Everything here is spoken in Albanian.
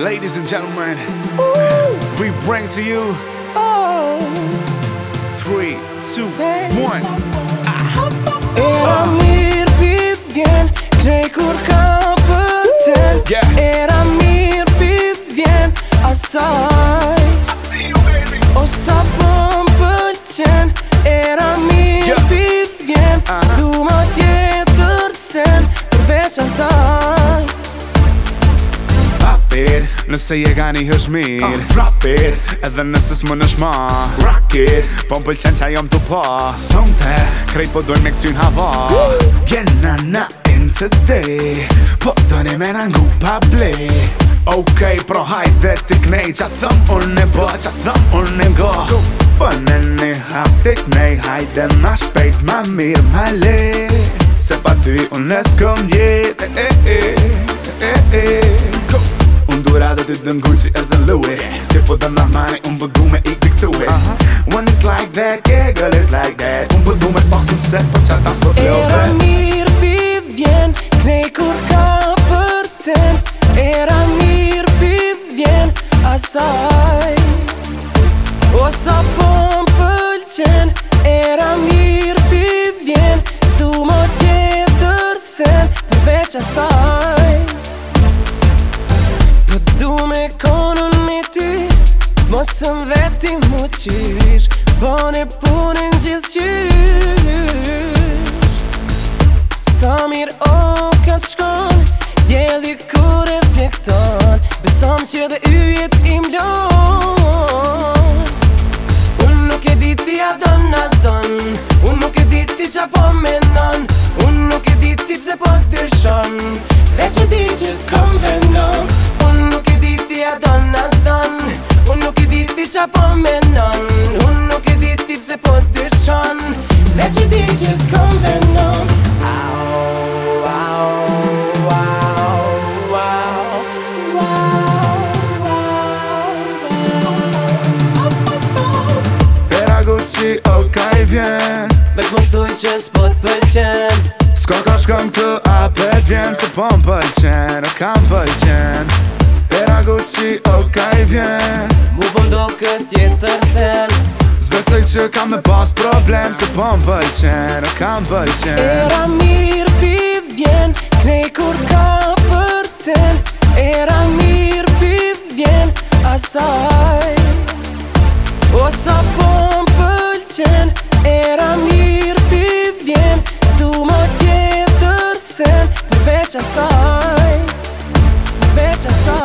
Ladies and gentlemen, Ooh. we bring to you oh. three, two, Say one. Era mir Era it Nëse je gani hësh mirë uh, ah. Drop it Edhe nëse s'më në shma Rock it Po më pëllë qenë qa jom t'u po Sëm të Krej po dojnë me këtë qynë hava Gjena yeah, na in të de Po dojnë me në ngu pa ble Okej pro hajde t'i knej Qa thëm unë e bo po, Qa thëm unë e go Go Përnë një hap t'i knej Hajde Ma shpejt, ma mirë, ma le Se pa ty unë nësë këm jetë E, e, e ti dëngu si edhe lue Ti po dëna mani, unë bëgu po me i piktue uh When it's like that, yeah, girl, it's like that Unë bëgu po me pasin se po qatë asë po të lëve Era mirë pi vjen, knej kur ka për ten Era mirë pi vjen, asaj O sa po pëlqen Era mirë pi vjen, s'du më tjetër sen Përveç asaj Du me konën mi ti Mosëm veti mu qish Po ne punin gjithë qish Sa mirë o këtë shkon Djeli ku reflekton Besom që dhe yjet im lon Unë nuk e diti a don as don Unë nuk e diti ti qa po menon Unë nuk e diti ti pse po të shon Unë nuk e dit ti po të shon as Unë nuk i diti qa po menon Unë nuk i diti pëse po të shon Me që di që kom venon Okaj vjen Me kushtuj që s'po t'pëlqen S'ko ka shkëm të apet vjen Se po më m'pëlqen, o kam pëlqen Era Gucci, ok, vjen Mu pëndoll po këtë jetër sen Zbesoj që kam me pas problem Se po më bëjqen, o kam bëjqen Era mirë pi vjen Knej kur ka për Era mirë pi vjen Asaj O sa po më pëlqen Era mirë pi vjen Zdu më tjetër sen Përveç asaj Përveç asaj